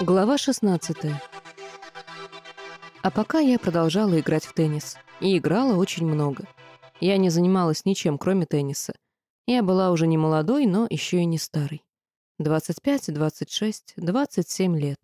Глава 16 А пока я продолжала играть в теннис. И играла очень много. Я не занималась ничем, кроме тенниса. Я была уже не молодой, но еще и не старой. 25, 26, 27 лет.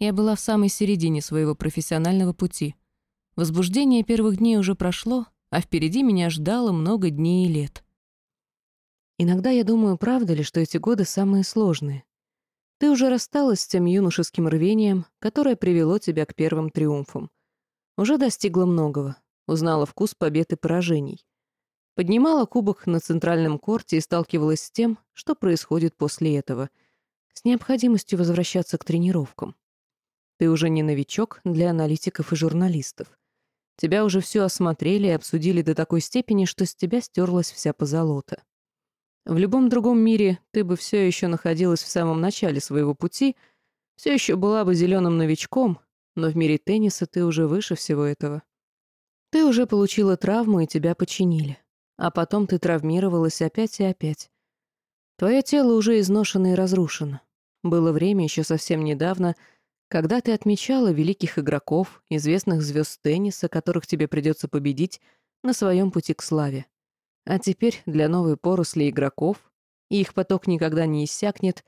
Я была в самой середине своего профессионального пути. Возбуждение первых дней уже прошло, а впереди меня ждало много дней и лет. Иногда я думаю, правда ли, что эти годы самые сложные. Ты уже рассталась с тем юношеским рвением, которое привело тебя к первым триумфам. Уже достигла многого, узнала вкус побед и поражений. Поднимала кубок на центральном корте и сталкивалась с тем, что происходит после этого, с необходимостью возвращаться к тренировкам. Ты уже не новичок для аналитиков и журналистов. Тебя уже все осмотрели и обсудили до такой степени, что с тебя стерлась вся позолота. В любом другом мире ты бы все еще находилась в самом начале своего пути, все еще была бы зеленым новичком, но в мире тенниса ты уже выше всего этого. Ты уже получила травму, и тебя починили. А потом ты травмировалась опять и опять. Твое тело уже изношено и разрушено. Было время еще совсем недавно, когда ты отмечала великих игроков, известных звезд тенниса, которых тебе придется победить на своем пути к славе. А теперь для новой поросли игроков, и их поток никогда не иссякнет,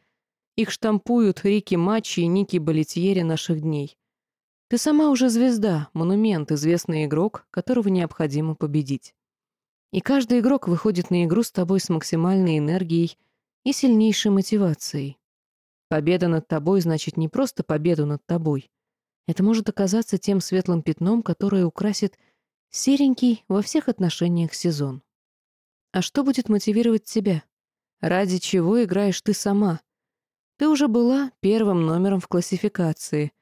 их штампуют Рики Матчи и Ники Болетьери наших дней. Ты сама уже звезда, монумент, известный игрок, которого необходимо победить. И каждый игрок выходит на игру с тобой с максимальной энергией и сильнейшей мотивацией. Победа над тобой значит не просто победу над тобой. Это может оказаться тем светлым пятном, которое украсит серенький во всех отношениях сезон. А что будет мотивировать тебя? Ради чего играешь ты сама? Ты уже была первым номером в классификации.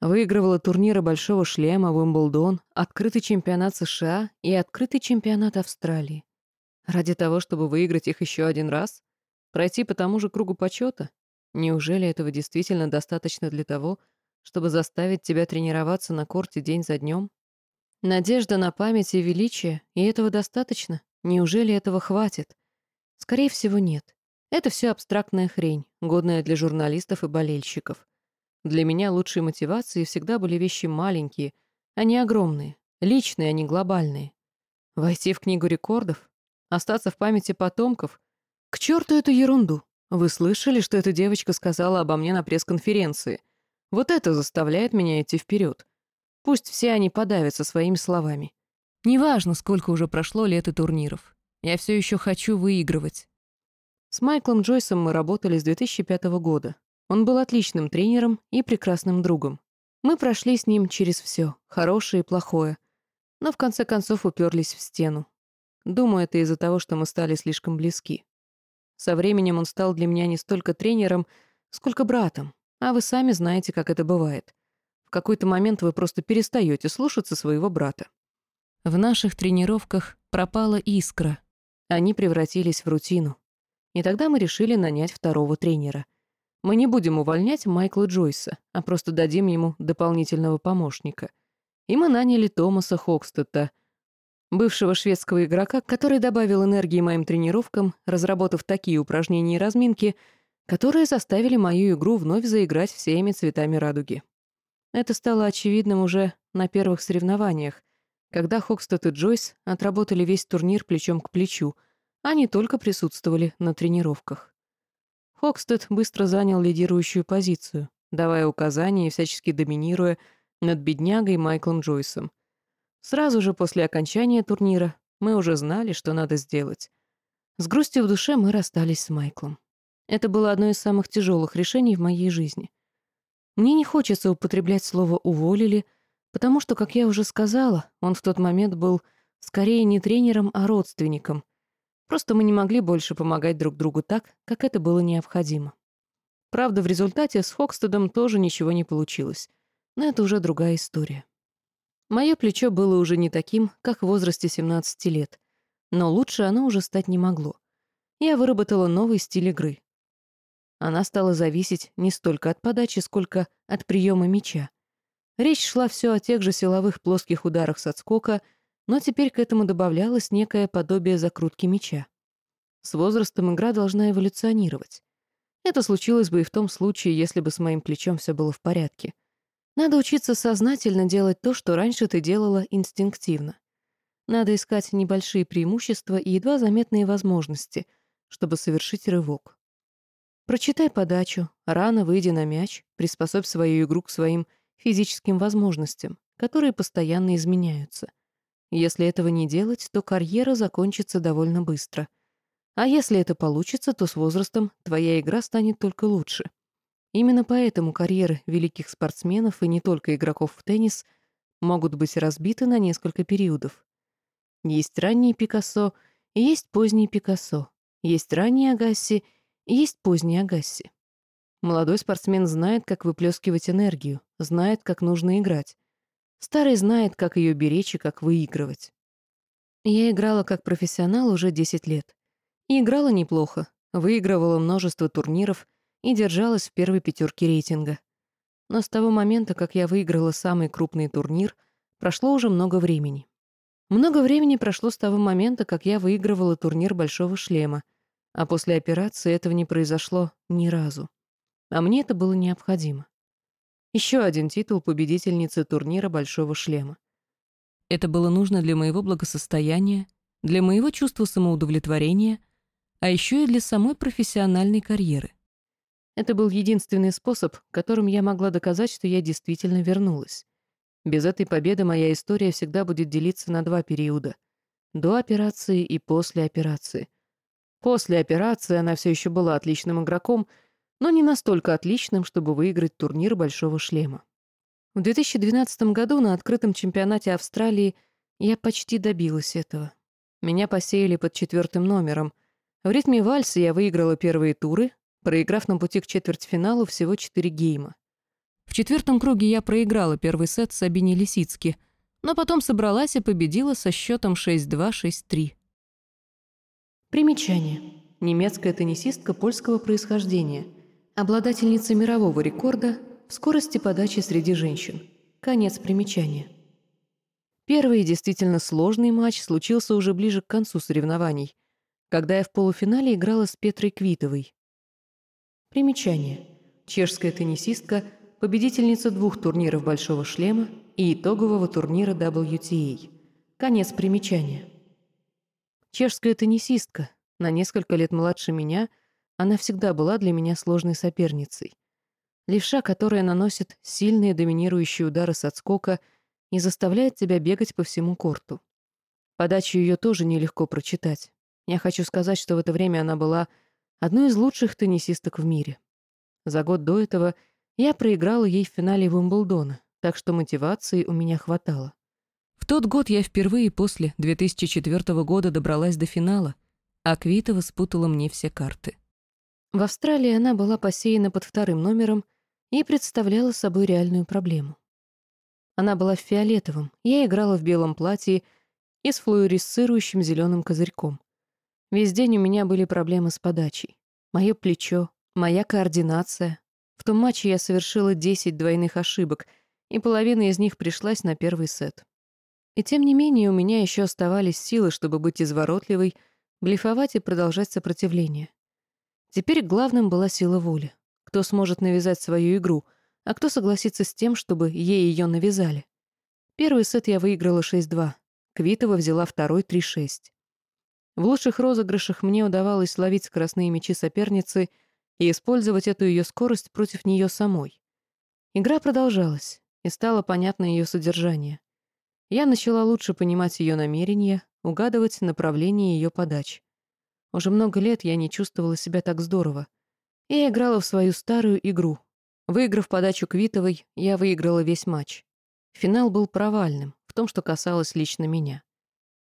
Выигрывала турниры Большого шлема, Уимблдон, открытый чемпионат США и открытый чемпионат Австралии. Ради того, чтобы выиграть их еще один раз? Пройти по тому же кругу почета? Неужели этого действительно достаточно для того, чтобы заставить тебя тренироваться на корте день за днем? Надежда на память и величие, и этого достаточно? Неужели этого хватит? Скорее всего, нет. Это все абстрактная хрень, годная для журналистов и болельщиков. Для меня лучшие мотивации всегда были вещи маленькие, а не огромные, личные, а не глобальные. Войти в книгу рекордов? Остаться в памяти потомков? К черту эту ерунду! Вы слышали, что эта девочка сказала обо мне на пресс-конференции? Вот это заставляет меня идти вперед. Пусть все они подавятся своими словами. Неважно, сколько уже прошло лет и турниров. Я все еще хочу выигрывать. С Майклом Джойсом мы работали с 2005 года. Он был отличным тренером и прекрасным другом. Мы прошли с ним через все, хорошее и плохое, но в конце концов уперлись в стену. Думаю, это из-за того, что мы стали слишком близки. Со временем он стал для меня не столько тренером, сколько братом, а вы сами знаете, как это бывает. В какой-то момент вы просто перестаете слушаться своего брата. В наших тренировках пропала искра. Они превратились в рутину. И тогда мы решили нанять второго тренера. Мы не будем увольнять Майкла Джойса, а просто дадим ему дополнительного помощника. И мы наняли Томаса Хокстета, бывшего шведского игрока, который добавил энергии моим тренировкам, разработав такие упражнения и разминки, которые заставили мою игру вновь заиграть всеми цветами радуги. Это стало очевидным уже на первых соревнованиях, когда Хокстед и Джойс отработали весь турнир плечом к плечу, не только присутствовали на тренировках. Хокстед быстро занял лидирующую позицию, давая указания и всячески доминируя над беднягой Майклом Джойсом. Сразу же после окончания турнира мы уже знали, что надо сделать. С грустью в душе мы расстались с Майклом. Это было одно из самых тяжелых решений в моей жизни. Мне не хочется употреблять слово «уволили», Потому что, как я уже сказала, он в тот момент был скорее не тренером, а родственником. Просто мы не могли больше помогать друг другу так, как это было необходимо. Правда, в результате с Хокстедом тоже ничего не получилось. Но это уже другая история. Мое плечо было уже не таким, как в возрасте 17 лет. Но лучше оно уже стать не могло. Я выработала новый стиль игры. Она стала зависеть не столько от подачи, сколько от приема мяча. Речь шла все о тех же силовых плоских ударах с отскока, но теперь к этому добавлялось некое подобие закрутки мяча. С возрастом игра должна эволюционировать. Это случилось бы и в том случае, если бы с моим плечом все было в порядке. Надо учиться сознательно делать то, что раньше ты делала инстинктивно. Надо искать небольшие преимущества и едва заметные возможности, чтобы совершить рывок. Прочитай подачу, рано выйди на мяч, приспособь свою игру к своим физическим возможностям, которые постоянно изменяются. Если этого не делать, то карьера закончится довольно быстро. А если это получится, то с возрастом твоя игра станет только лучше. Именно поэтому карьеры великих спортсменов и не только игроков в теннис могут быть разбиты на несколько периодов. Есть ранний Пикассо есть поздний Пикассо. Есть ранний Агасси есть поздний Агасси. Молодой спортсмен знает, как выплескивать энергию, знает, как нужно играть. Старый знает, как ее беречь и как выигрывать. Я играла как профессионал уже 10 лет. И играла неплохо, выигрывала множество турниров — и держалась в первой пятерке рейтинга. Но с того момента, как я выиграла самый крупный турнир, прошло уже много времени. Много времени прошло с того момента, как я выигрывала турнир «Большого шлема», а после операции этого не произошло ни разу. А мне это было необходимо. Еще один титул победительницы турнира «Большого шлема». Это было нужно для моего благосостояния, для моего чувства самоудовлетворения, а еще и для самой профессиональной карьеры. Это был единственный способ, которым я могла доказать, что я действительно вернулась. Без этой победы моя история всегда будет делиться на два периода. До операции и после операции. После операции она все еще была отличным игроком, но не настолько отличным, чтобы выиграть турнир «Большого шлема». В 2012 году на открытом чемпионате Австралии я почти добилась этого. Меня посеяли под четвертым номером. В ритме вальса я выиграла первые туры, проиграв на пути к четвертьфиналу всего четыре гейма. В четвертом круге я проиграла первый сет Сабине Лисицки, но потом собралась и победила со счетом 6-2-6-3. Примечание. Немецкая теннисистка польского происхождения, обладательница мирового рекорда в скорости подачи среди женщин. Конец примечания. Первый действительно сложный матч случился уже ближе к концу соревнований, когда я в полуфинале играла с Петрой Квитовой. Примечание. Чешская теннисистка, победительница двух турниров «Большого шлема» и итогового турнира WTA. Конец примечания. Чешская теннисистка, на несколько лет младше меня, она всегда была для меня сложной соперницей. Левша, которая наносит сильные доминирующие удары с отскока и заставляет тебя бегать по всему корту. Подачу ее тоже нелегко прочитать. Я хочу сказать, что в это время она была одной из лучших теннисисток в мире. За год до этого я проиграла ей в финале Уимблдона, так что мотивации у меня хватало. В тот год я впервые после 2004 года добралась до финала, а Квитова спутала мне все карты. В Австралии она была посеяна под вторым номером и представляла собой реальную проблему. Она была в фиолетовом, я играла в белом платье и с флуоресцирующим зеленым козырьком. Весь день у меня были проблемы с подачей. Мое плечо, моя координация. В том матче я совершила 10 двойных ошибок, и половина из них пришлась на первый сет. И тем не менее у меня еще оставались силы, чтобы быть изворотливой, блефовать и продолжать сопротивление. Теперь главным была сила воли. Кто сможет навязать свою игру, а кто согласится с тем, чтобы ей ее навязали. Первый сет я выиграла 6-2. Квитова взяла второй 3-6. В лучших розыгрышах мне удавалось ловить скоростные мячи соперницы и использовать эту ее скорость против нее самой. Игра продолжалась, и стало понятно ее содержание. Я начала лучше понимать ее намерения, угадывать направление ее подач. Уже много лет я не чувствовала себя так здорово. Я играла в свою старую игру. Выиграв подачу Квитовой, я выиграла весь матч. Финал был провальным, в том, что касалось лично меня.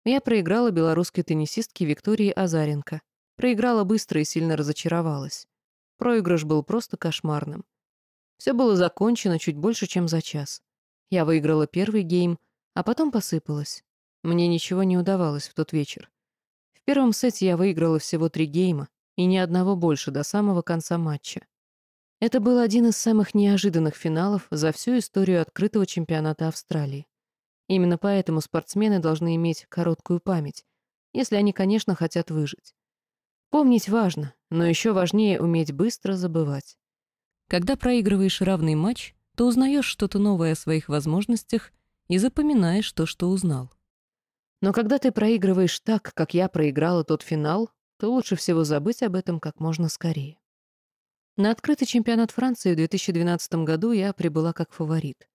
Я проиграла белорусской теннисистке Виктории Азаренко. Проиграла быстро и сильно разочаровалась. Проигрыш был просто кошмарным. Все было закончено чуть больше, чем за час. Я выиграла первый гейм, а потом посыпалась. Мне ничего не удавалось в тот вечер. Первом сете я выиграла всего три гейма, и ни одного больше до самого конца матча. Это был один из самых неожиданных финалов за всю историю открытого чемпионата Австралии. Именно поэтому спортсмены должны иметь короткую память, если они, конечно, хотят выжить. Помнить важно, Но еще важнее уметь быстро забывать. Когда проигрываешь равный матч, то узнаешь что-то новое о своих возможностях и запоминаешь то, что узнал. Но когда ты проигрываешь так, как я проиграла тот финал, то лучше всего забыть об этом как можно скорее. На открытый чемпионат Франции в 2012 году я прибыла как фаворит.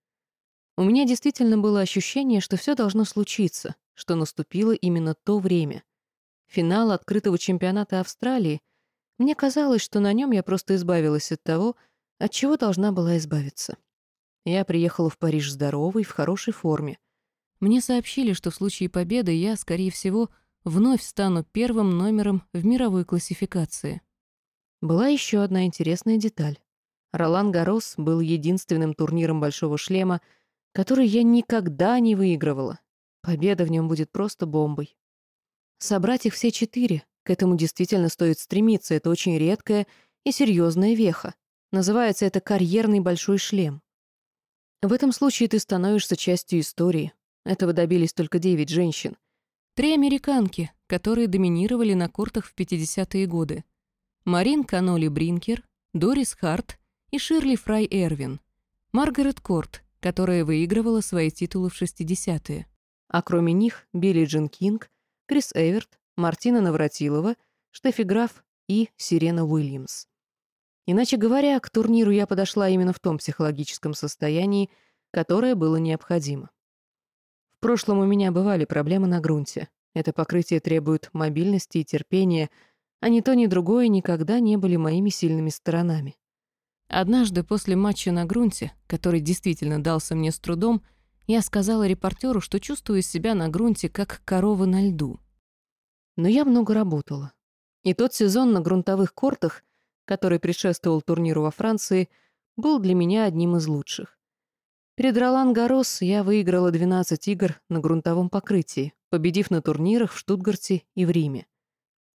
У меня действительно было ощущение, что все должно случиться, что наступило именно то время. Финал открытого чемпионата Австралии, мне казалось, что на нем я просто избавилась от того, от чего должна была избавиться. Я приехала в Париж здоровой, в хорошей форме. Мне сообщили, что в случае победы я, скорее всего, вновь стану первым номером в мировой классификации. Была еще одна интересная деталь. Ролан Гарос был единственным турниром «Большого шлема», который я никогда не выигрывала. Победа в нем будет просто бомбой. Собрать их все четыре, к этому действительно стоит стремиться, это очень редкая и серьезная веха. Называется это «карьерный большой шлем». В этом случае ты становишься частью истории. Этого добились только девять женщин. Три американки, которые доминировали на кортах в 50-е годы. Марин Каноли Бринкер, Дорис Харт и Ширли Фрай Эрвин. Маргарет Корт, которая выигрывала свои титулы в 60-е. А кроме них Билли Джин Кинг, Крис Эверт, Мартина Навратилова, Штефи Граф и Сирена Уильямс. Иначе говоря, к турниру я подошла именно в том психологическом состоянии, которое было необходимо. Прошлом у меня бывали проблемы на грунте. Это покрытие требует мобильности и терпения, а ни то, ни другое никогда не были моими сильными сторонами. Однажды после матча на грунте, который действительно дался мне с трудом, я сказала репортеру, что чувствую себя на грунте, как корова на льду. Но я много работала. И тот сезон на грунтовых кортах который предшествовал турниру во Франции, был для меня одним из лучших. Перед Ролан Гарос я выиграла 12 игр на грунтовом покрытии, победив на турнирах в Штутгарте и в Риме.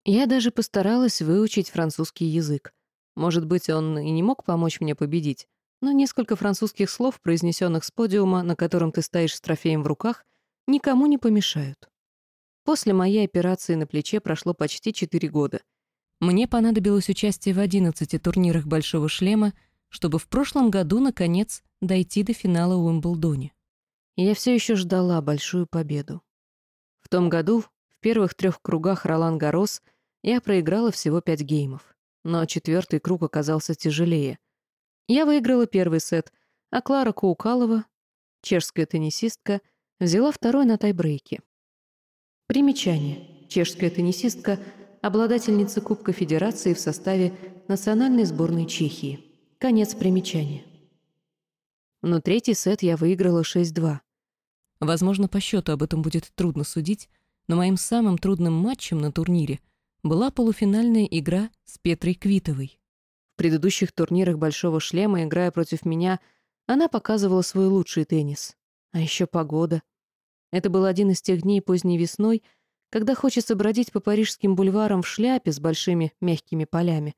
Я даже постаралась выучить французский язык. Может быть, он и не мог помочь мне победить, но несколько французских слов, произнесенных с подиума, на котором ты стоишь с трофеем в руках, никому не помешают. После моей операции на плече прошло почти 4 года — мне понадобилось участие в 11 турнирах «Большого шлема», чтобы в прошлом году, наконец, дойти до финала Уимблдоне. Я все еще ждала большую победу. В том году, в первых трех кругах Ролан Гарос, я проиграла всего пять геймов. Но четвертый круг оказался тяжелее. Я выиграла первый сет, а Клара Каукалова, чешская теннисистка, взяла второй на тайбрейке. Примечание. Чешская теннисистка — обладательница Кубка Федерации в составе национальной сборной Чехии. Конец примечания. Но третий сет я выиграла 6-2. Возможно, по счету об этом будет трудно судить, но моим самым трудным матчем на турнире была полуфинальная игра с Петрой Квитовой. В предыдущих турнирах «Большого шлема», играя против меня, она показывала свой лучший теннис. А еще погода. Это был один из тех дней поздней весной — когда хочется бродить по парижским бульварам в шляпе с большими мягкими полями,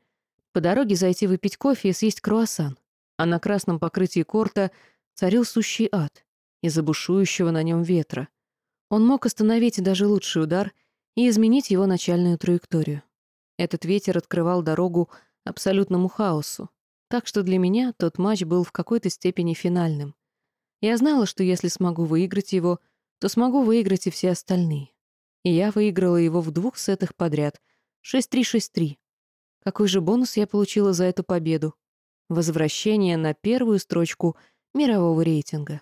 по дороге зайти выпить кофе и съесть круассан, а на красном покрытии корта царил сущий ад из-за бушующего на нем ветра. Он мог остановить даже лучший удар и изменить его начальную траекторию. Этот ветер открывал дорогу абсолютному хаосу, так что для меня тот матч был в какой-то степени финальным. Я знала, что если смогу выиграть его, то смогу выиграть и все остальные и я выиграла его в двух сетах подряд. 6-3-6-3. Какой же бонус я получила за эту победу? Возвращение на первую строчку мирового рейтинга.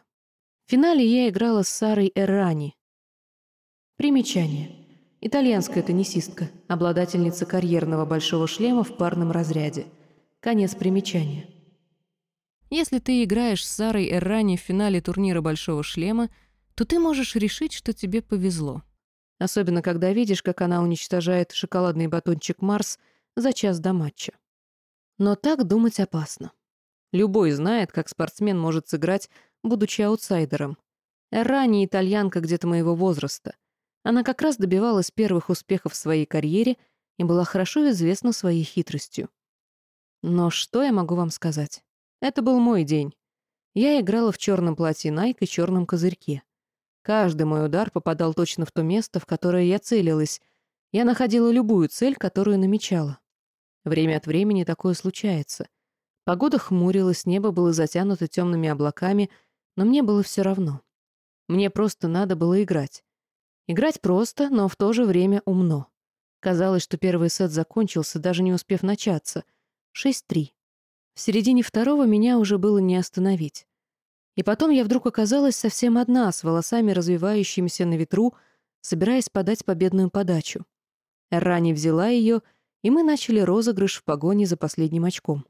В финале я играла с Сарой Эррани. Примечание. Итальянская теннисистка, обладательница карьерного большого шлема в парном разряде. Конец примечания. Если ты играешь с Сарой Эррани в финале турнира большого шлема, то ты можешь решить, что тебе повезло особенно когда видишь, как она уничтожает шоколадный батончик Марс за час до матча. Но так думать опасно. Любой знает, как спортсмен может сыграть, будучи аутсайдером. Ранее итальянка где-то моего возраста. Она как раз добивалась первых успехов в своей карьере и была хорошо известна своей хитростью. Но что я могу вам сказать? Это был мой день. Я играла в черном платье Nike и черном козырьке. Каждый мой удар попадал точно в то место, в которое я целилась. Я находила любую цель, которую намечала. Время от времени такое случается. Погода хмурилась, небо было затянуто темными облаками, но мне было все равно. Мне просто надо было играть. Играть просто, но в то же время умно. Казалось, что первый сет закончился, даже не успев начаться. 6-3. В середине второго меня уже было не остановить. И потом я вдруг оказалась совсем одна, с волосами развивающимися на ветру, собираясь подать победную подачу. Рани взяла ее, и мы начали розыгрыш в погоне за последним очком.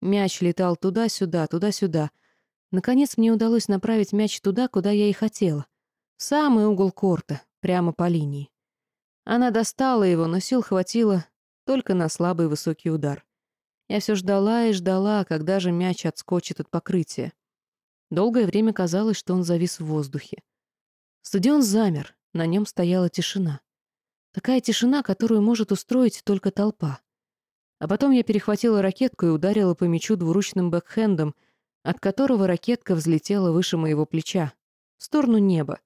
Мяч летал туда-сюда, туда-сюда. Наконец мне удалось направить мяч туда, куда я и хотела. В самый угол корта, прямо по линии. Она достала его, но сил хватило только на слабый высокий удар. Я все ждала и ждала, когда же мяч отскочит от покрытия. Долгое время казалось, что он завис в воздухе. Стадион замер, на нем стояла тишина. Такая тишина, которую может устроить только толпа. А потом я перехватила ракетку и ударила по мячу двуручным бэкхендом, от которого ракетка взлетела выше моего плеча, в сторону неба.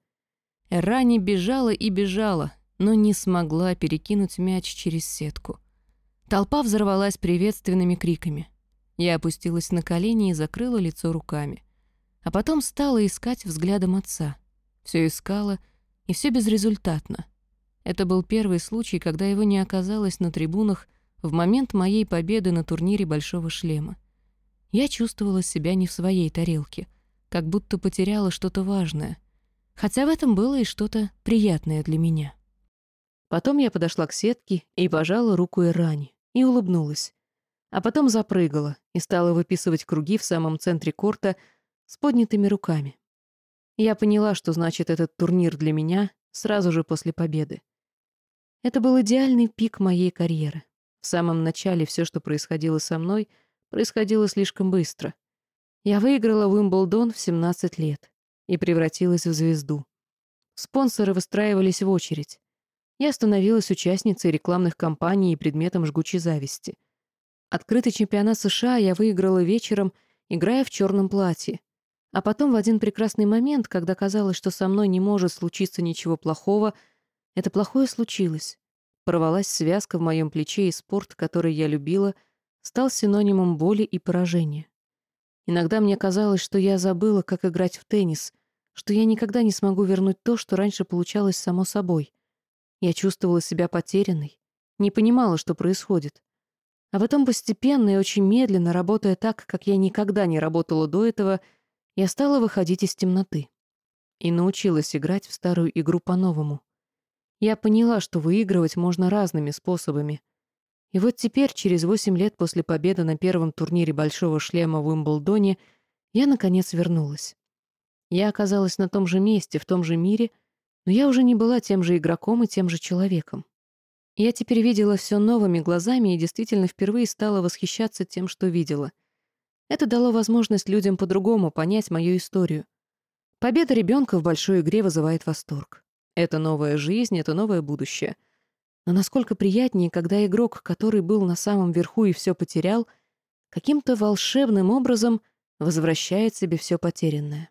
Рани бежала и бежала, но не смогла перекинуть мяч через сетку. Толпа взорвалась приветственными криками. Я опустилась на колени и закрыла лицо руками. А потом стала искать взглядом отца. Все искала, и все безрезультатно. Это был первый случай, когда его не оказалось на трибунах в момент моей победы на турнире «Большого шлема». Я чувствовала себя не в своей тарелке, как будто потеряла что-то важное. Хотя в этом было и что-то приятное для меня. Потом я подошла к сетке и пожала руку Иране и улыбнулась. А потом запрыгала и стала выписывать круги в самом центре корта, с поднятыми руками. Я поняла, что значит этот турнир для меня сразу же после победы. Это был идеальный пик моей карьеры. В самом начале все, что происходило со мной, происходило слишком быстро. Я выиграла Уимблдон в 17 лет и превратилась в звезду. Спонсоры выстраивались в очередь. Я становилась участницей рекламных кампаний и предметом жгучей зависти. Открытый чемпионат США я выиграла вечером, играя в черном платье, а потом в один прекрасный момент, когда казалось, что со мной не может случиться ничего плохого, это плохое случилось. Порвалась связка в моем плече, и спорт, который я любила, стал синонимом боли и поражения. Иногда мне казалось, что я забыла, как играть в теннис, что я никогда не смогу вернуть то, что раньше получалось само собой. Я чувствовала себя потерянной, не понимала, что происходит. А потом постепенно и очень медленно, работая так, как я никогда не работала до этого, — я стала выходить из темноты и научилась играть в старую игру по-новому. Я поняла, что выигрывать можно разными способами. И вот теперь, через восемь лет после победы на первом турнире Большого шлема в Уимблдоне, я, наконец, вернулась. Я оказалась на том же месте, в том же мире, но я уже не была тем же игроком и тем же человеком. Я теперь видела все новыми глазами и действительно впервые стала восхищаться тем, что видела — это дало возможность людям по-другому понять мою историю. Победа ребенка в большой игре вызывает восторг. Это новая жизнь, это новое будущее. Но насколько приятнее, когда игрок, который был на самом верху и все потерял, каким-то волшебным образом возвращает себе все потерянное.